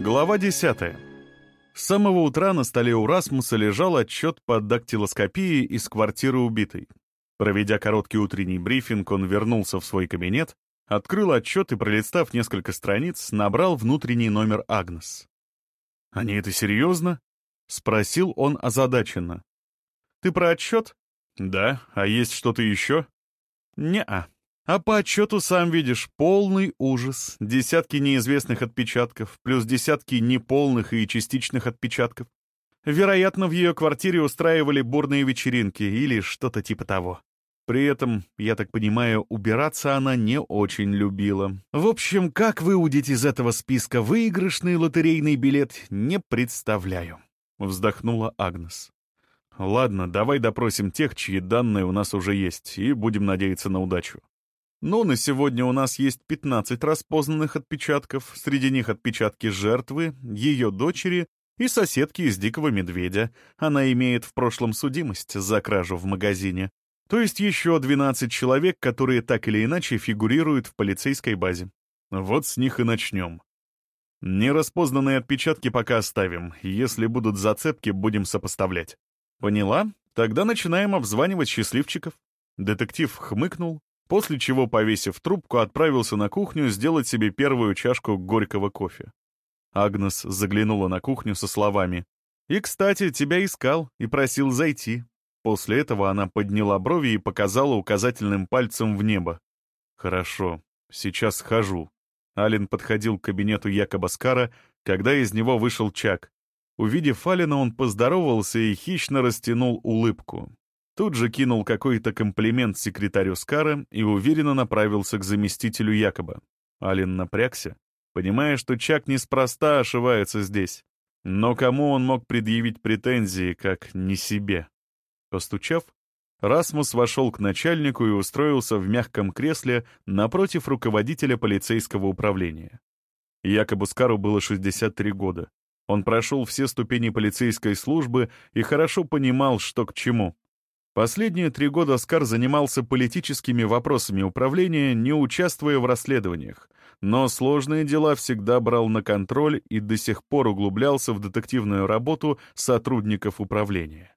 Глава 10. С самого утра на столе у Расмуса лежал отчет по дактилоскопии из квартиры убитой. Проведя короткий утренний брифинг, он вернулся в свой кабинет, открыл отчет и, пролистав несколько страниц, набрал внутренний номер Агнес. «Они это серьезно?» — спросил он озадаченно. «Ты про отчет?» «Да. А есть что-то еще?» «Не-а. А по отчету, сам видишь, полный ужас. Десятки неизвестных отпечатков, плюс десятки неполных и частичных отпечатков. Вероятно, в ее квартире устраивали бурные вечеринки или что-то типа того. При этом, я так понимаю, убираться она не очень любила. В общем, как выудить из этого списка выигрышный лотерейный билет, не представляю. Вздохнула Агнес. Ладно, давай допросим тех, чьи данные у нас уже есть, и будем надеяться на удачу. Но на сегодня у нас есть 15 распознанных отпечатков, среди них отпечатки жертвы, ее дочери и соседки из «Дикого медведя». Она имеет в прошлом судимость за кражу в магазине. То есть еще 12 человек, которые так или иначе фигурируют в полицейской базе. Вот с них и начнем. Нераспознанные отпечатки пока оставим. Если будут зацепки, будем сопоставлять. Поняла? Тогда начинаем обзванивать счастливчиков. Детектив хмыкнул, после чего, повесив трубку, отправился на кухню сделать себе первую чашку горького кофе. Агнес заглянула на кухню со словами «И, кстати, тебя искал и просил зайти». После этого она подняла брови и показала указательным пальцем в небо. «Хорошо, сейчас схожу». Ален подходил к кабинету Якоба Скара, когда из него вышел Чак. Увидев Алина, он поздоровался и хищно растянул улыбку. Тут же кинул какой-то комплимент секретарю Скара и уверенно направился к заместителю Якоба. Ален напрягся, понимая, что Чак неспроста ошивается здесь. Но кому он мог предъявить претензии, как не себе? Постучав, Расмус вошел к начальнику и устроился в мягком кресле напротив руководителя полицейского управления. Якобы Скару было 63 года. Он прошел все ступени полицейской службы и хорошо понимал, что к чему. Последние три года Скар занимался политическими вопросами управления, не участвуя в расследованиях, но сложные дела всегда брал на контроль и до сих пор углублялся в детективную работу сотрудников управления.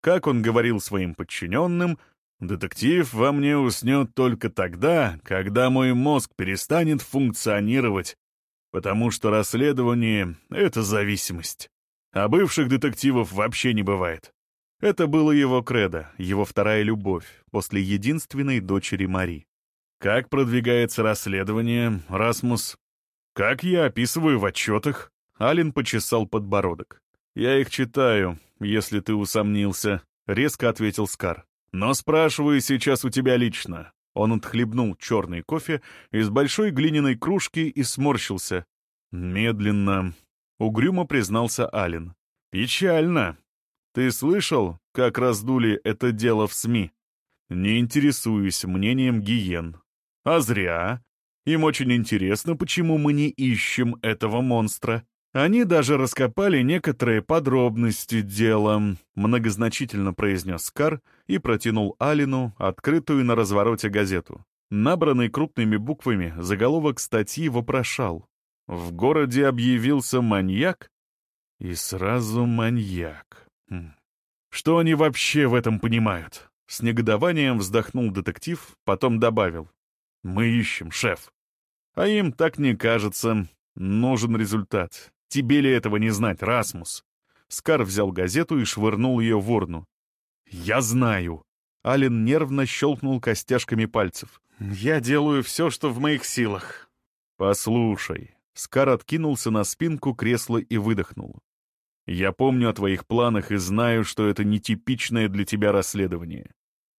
Как он говорил своим подчиненным, «Детектив во мне уснет только тогда, когда мой мозг перестанет функционировать, потому что расследование — это зависимость. А бывших детективов вообще не бывает. Это было его кредо, его вторая любовь, после единственной дочери Мари. Как продвигается расследование, Расмус? Как я описываю в отчетах? Ален почесал подбородок. Я их читаю, если ты усомнился, резко ответил Скар. Но спрашиваю сейчас у тебя лично. Он отхлебнул черный кофе из большой глиняной кружки и сморщился. Медленно. Угрюмо признался Ален. Печально. Ты слышал, как раздули это дело в СМИ? Не интересуюсь мнением гиен. А зря. Им очень интересно, почему мы не ищем этого монстра. Они даже раскопали некоторые подробности дела, многозначительно произнес Кар и протянул Алину открытую на развороте газету. Набранный крупными буквами, заголовок статьи вопрошал. В городе объявился маньяк? И сразу маньяк. Хм. Что они вообще в этом понимают? С негодованием вздохнул детектив, потом добавил. Мы ищем, шеф. А им так не кажется. Нужен результат. Тебе ли этого не знать, Расмус? Скар взял газету и швырнул ее в урну. «Я знаю». Ален нервно щелкнул костяшками пальцев. «Я делаю все, что в моих силах». «Послушай». Скар откинулся на спинку кресла и выдохнул. Я помню о твоих планах и знаю, что это нетипичное для тебя расследование.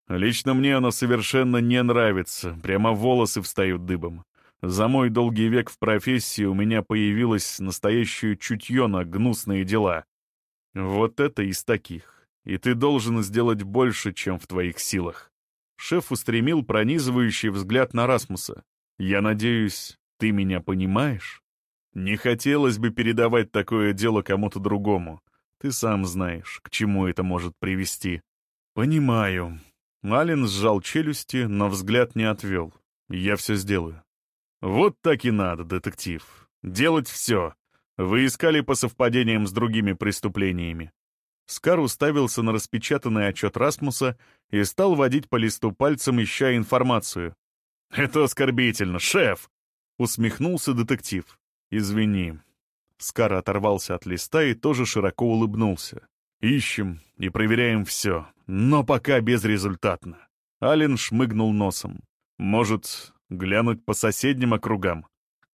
Лично мне оно совершенно не нравится, прямо волосы встают дыбом. За мой долгий век в профессии у меня появилось настоящее чутье на гнусные дела. Вот это из таких. И ты должен сделать больше, чем в твоих силах. Шеф устремил пронизывающий взгляд на Расмуса. Я надеюсь, ты меня понимаешь? Не хотелось бы передавать такое дело кому-то другому. Ты сам знаешь, к чему это может привести. Понимаю. Ален сжал челюсти, но взгляд не отвел. Я все сделаю. Вот так и надо, детектив. Делать все. Вы искали по совпадениям с другими преступлениями. Скар уставился на распечатанный отчет Расмуса и стал водить по листу пальцем, ища информацию. «Это оскорбительно, шеф!» — усмехнулся детектив. «Извини». Скар оторвался от листа и тоже широко улыбнулся. «Ищем и проверяем все, но пока безрезультатно». Ален шмыгнул носом. «Может, глянуть по соседним округам?»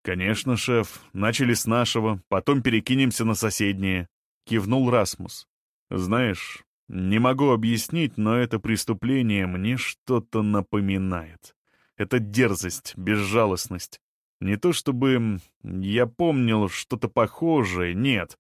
«Конечно, шеф. Начали с нашего, потом перекинемся на соседние», — кивнул Расмус. Знаешь, не могу объяснить, но это преступление мне что-то напоминает. Это дерзость, безжалостность. Не то чтобы я помнил что-то похожее, нет.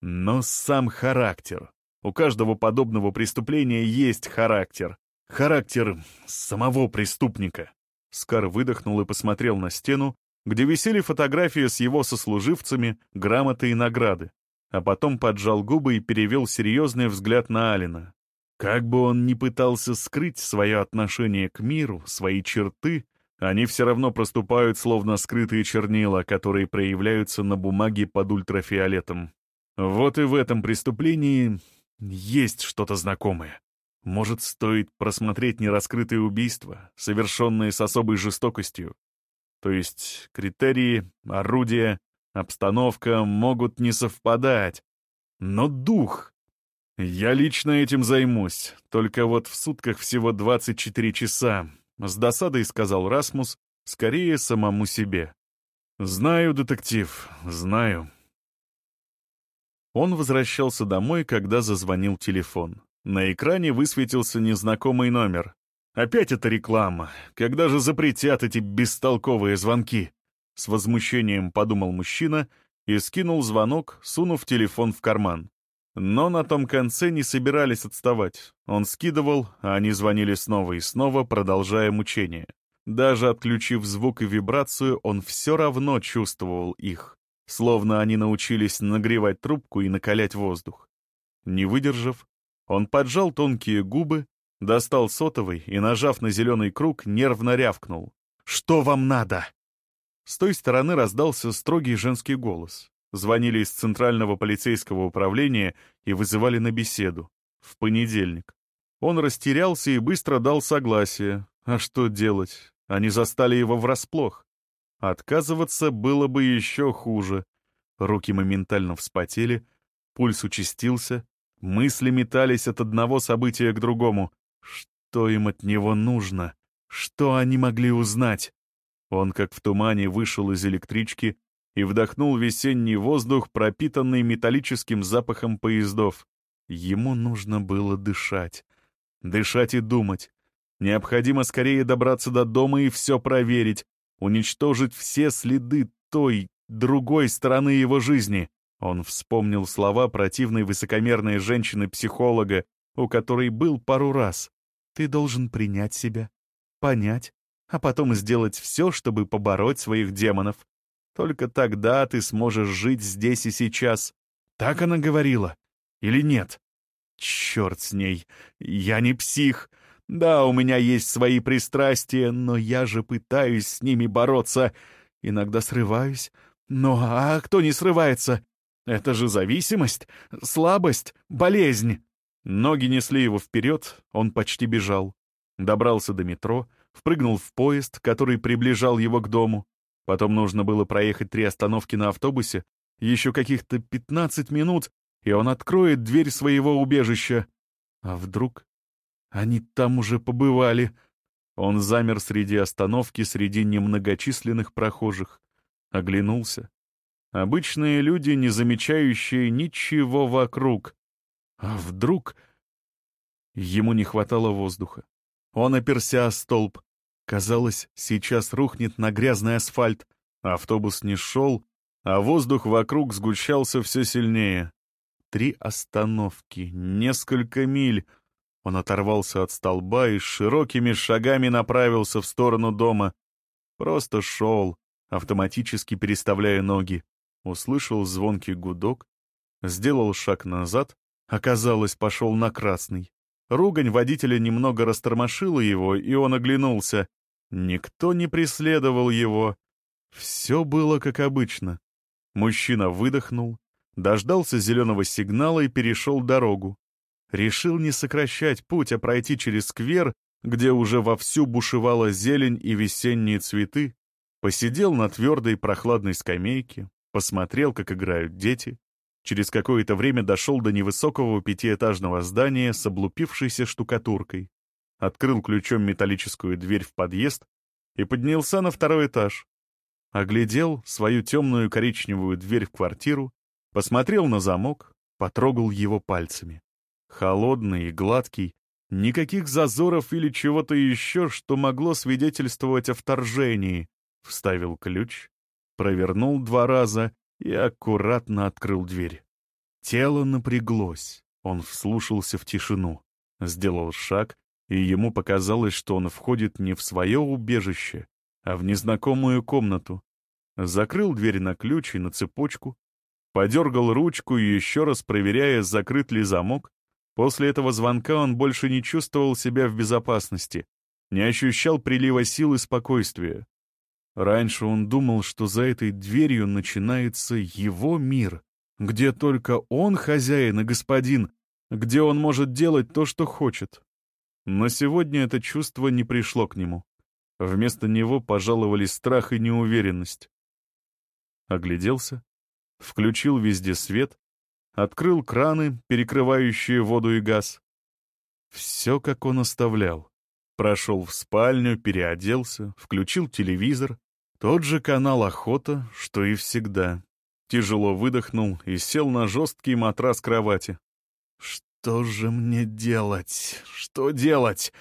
Но сам характер. У каждого подобного преступления есть характер. Характер самого преступника. Скар выдохнул и посмотрел на стену, где висели фотографии с его сослуживцами, грамоты и награды а потом поджал губы и перевел серьезный взгляд на Алина. Как бы он ни пытался скрыть свое отношение к миру, свои черты, они все равно проступают словно скрытые чернила, которые проявляются на бумаге под ультрафиолетом. Вот и в этом преступлении есть что-то знакомое. Может, стоит просмотреть нераскрытые убийства, совершенные с особой жестокостью? То есть критерии, орудия, Обстановка могут не совпадать. Но дух... Я лично этим займусь, только вот в сутках всего 24 часа. С досадой сказал Расмус, скорее самому себе. Знаю, детектив, знаю. Он возвращался домой, когда зазвонил телефон. На экране высветился незнакомый номер. Опять эта реклама. Когда же запретят эти бестолковые звонки? С возмущением подумал мужчина и скинул звонок, сунув телефон в карман. Но на том конце не собирались отставать. Он скидывал, а они звонили снова и снова, продолжая мучение. Даже отключив звук и вибрацию, он все равно чувствовал их, словно они научились нагревать трубку и накалять воздух. Не выдержав, он поджал тонкие губы, достал сотовый и, нажав на зеленый круг, нервно рявкнул. «Что вам надо?» С той стороны раздался строгий женский голос. Звонили из Центрального полицейского управления и вызывали на беседу. В понедельник. Он растерялся и быстро дал согласие. А что делать? Они застали его врасплох. Отказываться было бы еще хуже. Руки моментально вспотели, пульс участился, мысли метались от одного события к другому. Что им от него нужно? Что они могли узнать? Он, как в тумане, вышел из электрички и вдохнул весенний воздух, пропитанный металлическим запахом поездов. Ему нужно было дышать. Дышать и думать. Необходимо скорее добраться до дома и все проверить, уничтожить все следы той, другой стороны его жизни. Он вспомнил слова противной высокомерной женщины-психолога, у которой был пару раз. «Ты должен принять себя, понять, а потом сделать все, чтобы побороть своих демонов. Только тогда ты сможешь жить здесь и сейчас. Так она говорила. Или нет? Черт с ней. Я не псих. Да, у меня есть свои пристрастия, но я же пытаюсь с ними бороться. Иногда срываюсь. Но а кто не срывается? Это же зависимость, слабость, болезнь. Ноги несли его вперед, он почти бежал. Добрался до метро, впрыгнул в поезд, который приближал его к дому. Потом нужно было проехать три остановки на автобусе, еще каких-то пятнадцать минут, и он откроет дверь своего убежища. А вдруг они там уже побывали? Он замер среди остановки, среди немногочисленных прохожих. Оглянулся. Обычные люди, не замечающие ничего вокруг. А вдруг... Ему не хватало воздуха. Он оперся о столб. Казалось, сейчас рухнет на грязный асфальт. Автобус не шел, а воздух вокруг сгущался все сильнее. Три остановки, несколько миль. Он оторвался от столба и широкими шагами направился в сторону дома. Просто шел, автоматически переставляя ноги. Услышал звонкий гудок, сделал шаг назад, оказалось, пошел на красный. Ругань водителя немного растормошила его, и он оглянулся. Никто не преследовал его. Все было как обычно. Мужчина выдохнул, дождался зеленого сигнала и перешел дорогу. Решил не сокращать путь, а пройти через сквер, где уже вовсю бушевала зелень и весенние цветы, посидел на твердой прохладной скамейке, посмотрел, как играют дети. Через какое-то время дошел до невысокого пятиэтажного здания с облупившейся штукатуркой, открыл ключом металлическую дверь в подъезд и поднялся на второй этаж. Оглядел свою темную коричневую дверь в квартиру, посмотрел на замок, потрогал его пальцами. Холодный и гладкий, никаких зазоров или чего-то еще, что могло свидетельствовать о вторжении. Вставил ключ, провернул два раза и аккуратно открыл дверь. Тело напряглось, он вслушался в тишину, сделал шаг, и ему показалось, что он входит не в свое убежище, а в незнакомую комнату. Закрыл дверь на ключ и на цепочку, подергал ручку еще раз проверяя, закрыт ли замок, После этого звонка он больше не чувствовал себя в безопасности, не ощущал прилива сил и спокойствия. Раньше он думал, что за этой дверью начинается его мир, где только он хозяин и господин, где он может делать то, что хочет. Но сегодня это чувство не пришло к нему. Вместо него пожаловали страх и неуверенность. Огляделся, включил везде свет, открыл краны, перекрывающие воду и газ. Все, как он оставлял. Прошел в спальню, переоделся, включил телевизор. Тот же канал «Охота», что и всегда. Тяжело выдохнул и сел на жесткий матрас кровати. «Что же мне делать? Что делать?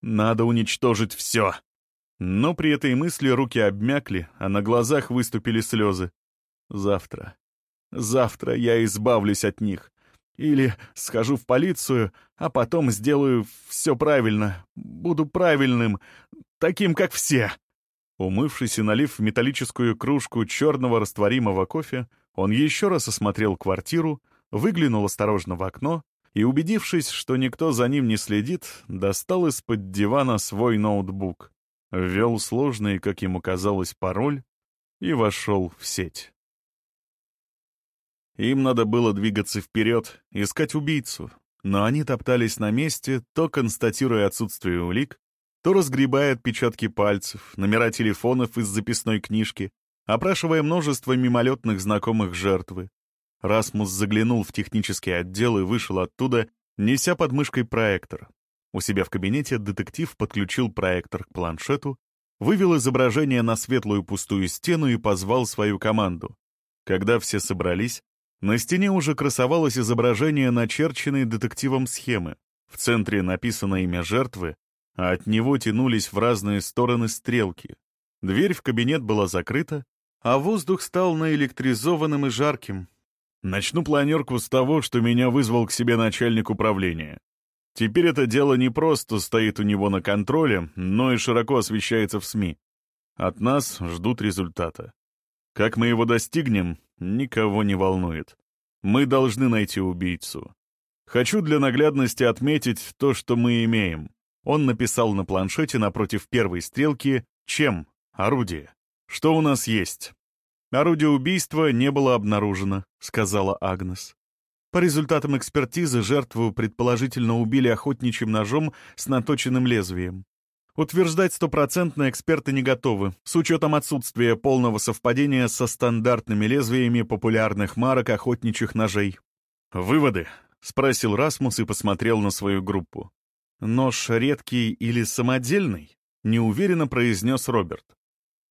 Надо уничтожить все!» Но при этой мысли руки обмякли, а на глазах выступили слезы. «Завтра. Завтра я избавлюсь от них. Или схожу в полицию, а потом сделаю все правильно. Буду правильным, таким, как все». Умывшись и налив в металлическую кружку черного растворимого кофе, он еще раз осмотрел квартиру, выглянул осторожно в окно и, убедившись, что никто за ним не следит, достал из-под дивана свой ноутбук, ввел сложный, как ему казалось, пароль и вошел в сеть. Им надо было двигаться вперед, искать убийцу. Но они топтались на месте, то констатируя отсутствие улик, то разгребая отпечатки пальцев, номера телефонов из записной книжки, опрашивая множество мимолетных знакомых жертвы. Расмус заглянул в технический отдел и вышел оттуда, неся под мышкой проектор. У себя в кабинете детектив подключил проектор к планшету, вывел изображение на светлую пустую стену и позвал свою команду. Когда все собрались, на стене уже красовалось изображение начерченной детективом схемы. В центре написано имя жертвы, а от него тянулись в разные стороны стрелки. Дверь в кабинет была закрыта, а воздух стал наэлектризованным и жарким. Начну планерку с того, что меня вызвал к себе начальник управления. Теперь это дело не просто стоит у него на контроле, но и широко освещается в СМИ. От нас ждут результата. Как мы его достигнем, никого не волнует. Мы должны найти убийцу. Хочу для наглядности отметить то, что мы имеем. Он написал на планшете напротив первой стрелки «Чем? Орудие. Что у нас есть?» «Орудие убийства не было обнаружено», — сказала Агнес. По результатам экспертизы жертву предположительно убили охотничьим ножом с наточенным лезвием. Утверждать стопроцентно эксперты не готовы, с учетом отсутствия полного совпадения со стандартными лезвиями популярных марок охотничьих ножей. «Выводы?» — спросил Расмус и посмотрел на свою группу. «Нож редкий или самодельный?» — неуверенно произнес Роберт.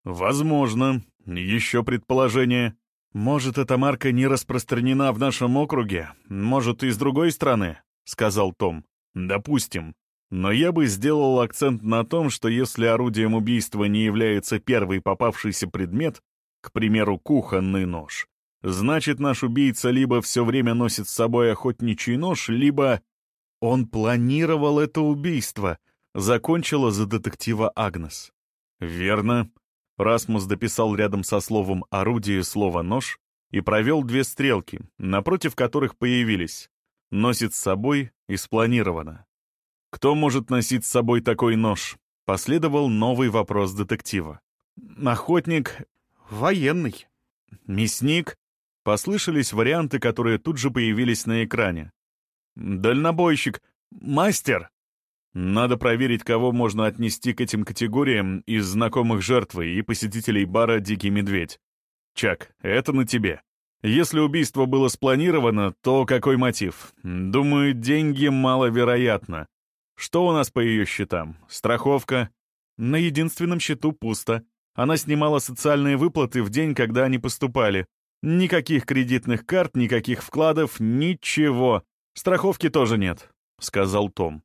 «Возможно. Еще предположение. Может, эта марка не распространена в нашем округе? Может, и с другой страны?» — сказал Том. «Допустим. Но я бы сделал акцент на том, что если орудием убийства не является первый попавшийся предмет, к примеру, кухонный нож, значит, наш убийца либо все время носит с собой охотничий нож, либо... Он планировал это убийство, закончила за детектива Агнес. Верно. Расмус дописал рядом со словом «орудие» слово «нож» и провел две стрелки, напротив которых появились «носит с собой» и «спланировано». «Кто может носить с собой такой нож?» Последовал новый вопрос детектива. «Охотник. Военный. Мясник. Послышались варианты, которые тут же появились на экране. «Дальнобойщик! Мастер!» Надо проверить, кого можно отнести к этим категориям из знакомых жертвы и посетителей бара «Дикий медведь». Чак, это на тебе. Если убийство было спланировано, то какой мотив? Думаю, деньги маловероятно. Что у нас по ее счетам? Страховка? На единственном счету пусто. Она снимала социальные выплаты в день, когда они поступали. Никаких кредитных карт, никаких вкладов, ничего. Страховки тоже нет, — сказал Том.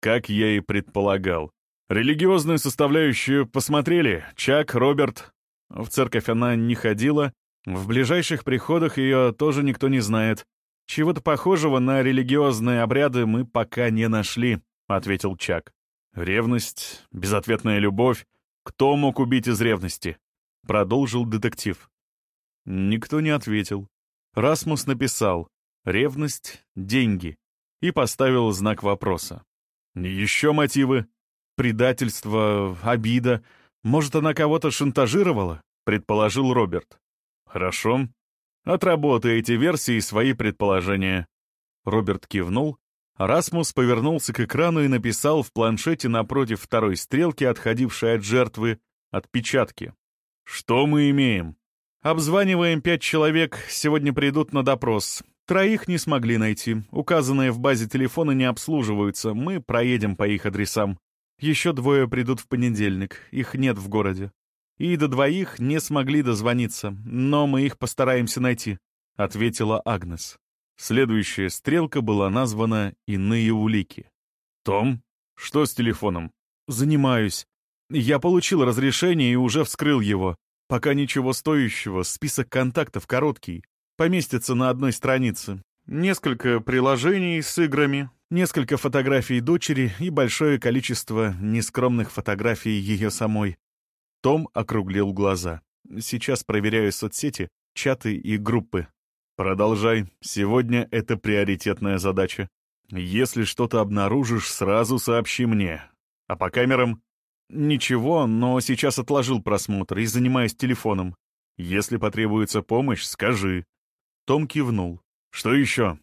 Как я и предполагал. Религиозную составляющую посмотрели? Чак, Роберт? В церковь она не ходила. В ближайших приходах ее тоже никто не знает. Чего-то похожего на религиозные обряды мы пока не нашли, — ответил Чак. Ревность, безответная любовь. Кто мог убить из ревности? Продолжил детектив. Никто не ответил. Расмус написал «Ревность, деньги» и поставил знак вопроса. Еще мотивы? Предательство, обида. Может, она кого-то шантажировала? Предположил Роберт. Хорошо. Отработай эти версии и свои предположения. Роберт кивнул. Расмус повернулся к экрану и написал в планшете напротив второй стрелки, отходившей от жертвы, отпечатки. «Что мы имеем?» Обзваниваем пять человек, сегодня придут на допрос. Троих не смогли найти. Указанные в базе телефона не обслуживаются. Мы проедем по их адресам. Еще двое придут в понедельник. Их нет в городе. И до двоих не смогли дозвониться, но мы их постараемся найти», — ответила Агнес. Следующая стрелка была названа «Иные улики». «Том, что с телефоном?» «Занимаюсь. Я получил разрешение и уже вскрыл его. Пока ничего стоящего, список контактов короткий. Поместится на одной странице. Несколько приложений с играми, несколько фотографий дочери и большое количество нескромных фотографий ее самой. Том округлил глаза. Сейчас проверяю соцсети, чаты и группы. Продолжай. Сегодня это приоритетная задача. Если что-то обнаружишь, сразу сообщи мне. А по камерам «Ничего, но сейчас отложил просмотр и занимаюсь телефоном. Если потребуется помощь, скажи». Том кивнул. «Что еще?»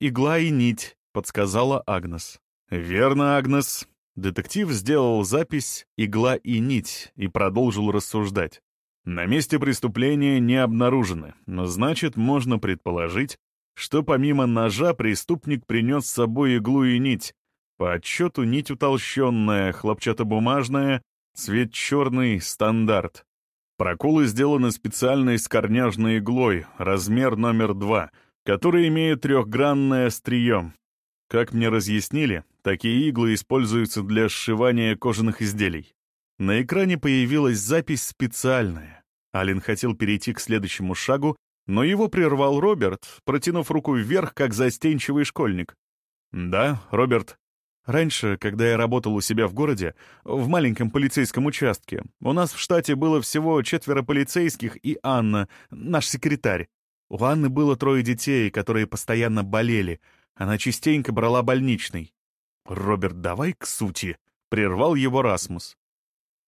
«Игла и нить», — подсказала Агнес. «Верно, Агнес». Детектив сделал запись «Игла и нить» и продолжил рассуждать. На месте преступления не обнаружены, но значит, можно предположить, что помимо ножа преступник принес с собой иглу и нить, по отчету нить утолщенная, хлопчатобумажная, цвет черный, стандарт. Проколы сделаны специальной скорняжной иглой, размер номер два, который имеет трехгранное острие. Как мне разъяснили, такие иглы используются для сшивания кожаных изделий. На экране появилась запись специальная. Ален хотел перейти к следующему шагу, но его прервал Роберт, протянув руку вверх, как застенчивый школьник. «Да, Роберт, Раньше, когда я работал у себя в городе, в маленьком полицейском участке, у нас в штате было всего четверо полицейских и Анна, наш секретарь. У Анны было трое детей, которые постоянно болели. Она частенько брала больничный. «Роберт, давай к сути», — прервал его Расмус.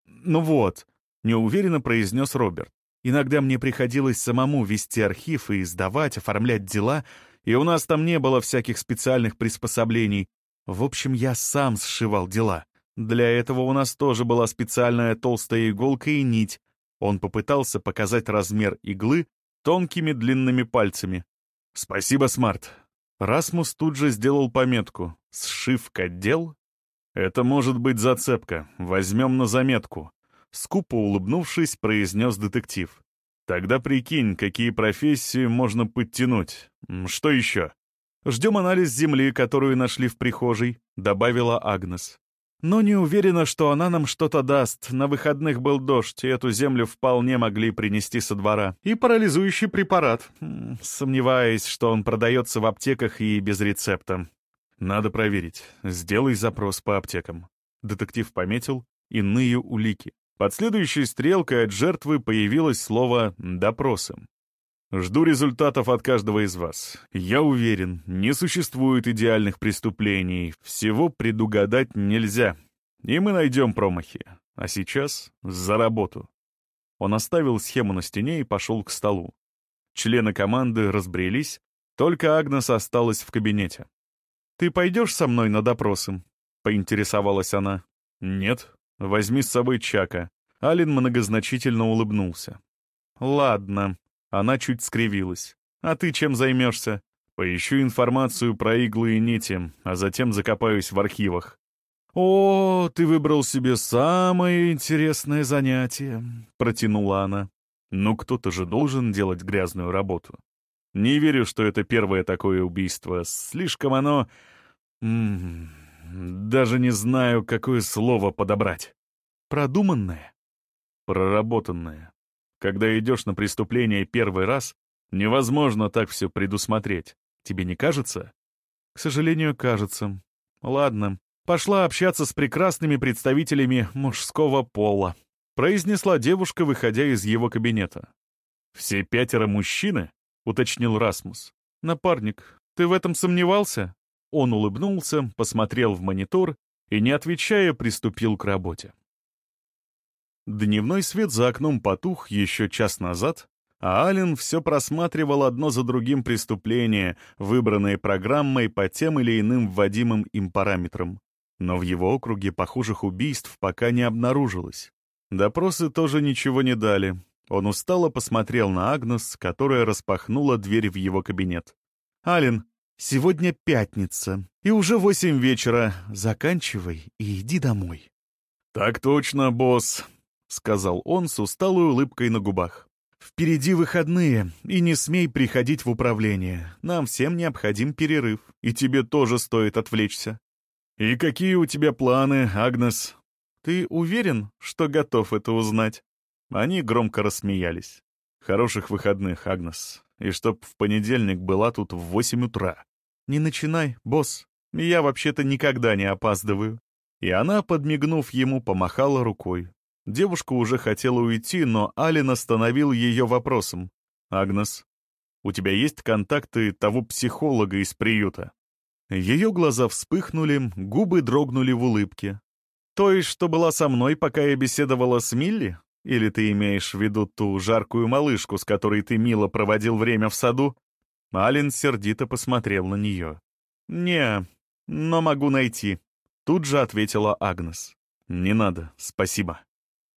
«Ну вот», — неуверенно произнес Роберт. «Иногда мне приходилось самому вести архив и сдавать, оформлять дела, и у нас там не было всяких специальных приспособлений, в общем, я сам сшивал дела. Для этого у нас тоже была специальная толстая иголка и нить. Он попытался показать размер иглы тонкими длинными пальцами. «Спасибо, Смарт». Расмус тут же сделал пометку. «Сшивка дел?» «Это может быть зацепка. Возьмем на заметку». Скупо улыбнувшись, произнес детектив. «Тогда прикинь, какие профессии можно подтянуть. Что еще?» «Ждем анализ земли, которую нашли в прихожей», — добавила Агнес. «Но не уверена, что она нам что-то даст. На выходных был дождь, и эту землю вполне могли принести со двора. И парализующий препарат. Сомневаюсь, что он продается в аптеках и без рецепта. Надо проверить. Сделай запрос по аптекам». Детектив пометил «иные улики». Под следующей стрелкой от жертвы появилось слово «допросы». Жду результатов от каждого из вас. Я уверен, не существует идеальных преступлений, всего предугадать нельзя. И мы найдем промахи. А сейчас за работу. Он оставил схему на стене и пошел к столу. Члены команды разбрелись, только Агнес осталась в кабинете. «Ты пойдешь со мной на допросы?» — поинтересовалась она. «Нет, возьми с собой Чака». Алин многозначительно улыбнулся. «Ладно». Она чуть скривилась. «А ты чем займешься?» «Поищу информацию про иглы и нити, а затем закопаюсь в архивах». «О, ты выбрал себе самое интересное занятие», — протянула она. «Ну, кто-то же должен делать грязную работу. Не верю, что это первое такое убийство. Слишком оно... Даже не знаю, какое слово подобрать. Продуманное? Проработанное. Когда идешь на преступление первый раз, невозможно так все предусмотреть. Тебе не кажется? К сожалению, кажется. Ладно, пошла общаться с прекрасными представителями мужского пола. Произнесла девушка, выходя из его кабинета. «Все пятеро мужчины?» — уточнил Расмус. «Напарник, ты в этом сомневался?» Он улыбнулся, посмотрел в монитор и, не отвечая, приступил к работе. Дневной свет за окном потух еще час назад, а Ален все просматривал одно за другим преступления, выбранные программой по тем или иным вводимым им параметрам. Но в его округе похожих убийств пока не обнаружилось. Допросы тоже ничего не дали. Он устало посмотрел на Агнес, которая распахнула дверь в его кабинет. «Ален, сегодня пятница, и уже восемь вечера. Заканчивай и иди домой». «Так точно, босс», — сказал он с усталой улыбкой на губах. «Впереди выходные, и не смей приходить в управление. Нам всем необходим перерыв, и тебе тоже стоит отвлечься». «И какие у тебя планы, Агнес?» «Ты уверен, что готов это узнать?» Они громко рассмеялись. «Хороших выходных, Агнес. И чтоб в понедельник была тут в восемь утра». «Не начинай, босс. Я вообще-то никогда не опаздываю». И она, подмигнув ему, помахала рукой. Девушка уже хотела уйти, но Ален остановил ее вопросом. «Агнес, у тебя есть контакты того психолога из приюта?» Ее глаза вспыхнули, губы дрогнули в улыбке. «Той, что была со мной, пока я беседовала с Милли?» Или ты имеешь в виду ту жаркую малышку, с которой ты мило проводил время в саду?» Ален сердито посмотрел на нее. «Не, но могу найти», — тут же ответила Агнес. «Не надо, спасибо».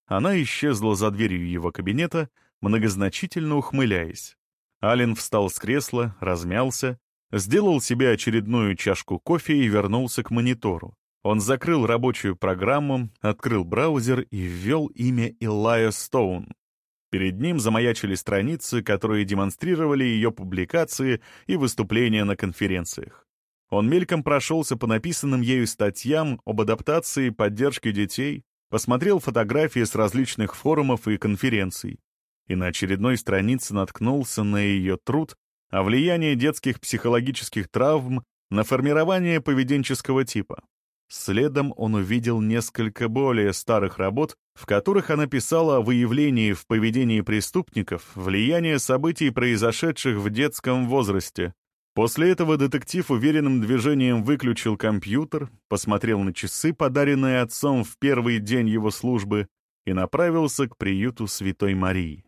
Она исчезла за дверью его кабинета, многозначительно ухмыляясь. Ален встал с кресла, размялся, сделал себе очередную чашку кофе и вернулся к монитору. Он закрыл рабочую программу, открыл браузер и ввел имя Илая Стоун. Перед ним замаячили страницы, которые демонстрировали ее публикации и выступления на конференциях. Он мельком прошелся по написанным ею статьям об адаптации и поддержке детей, посмотрел фотографии с различных форумов и конференций, и на очередной странице наткнулся на ее труд о влиянии детских психологических травм на формирование поведенческого типа. Следом он увидел несколько более старых работ, в которых она писала о выявлении в поведении преступников влияния событий, произошедших в детском возрасте. После этого детектив уверенным движением выключил компьютер, посмотрел на часы, подаренные отцом в первый день его службы, и направился к приюту Святой Марии.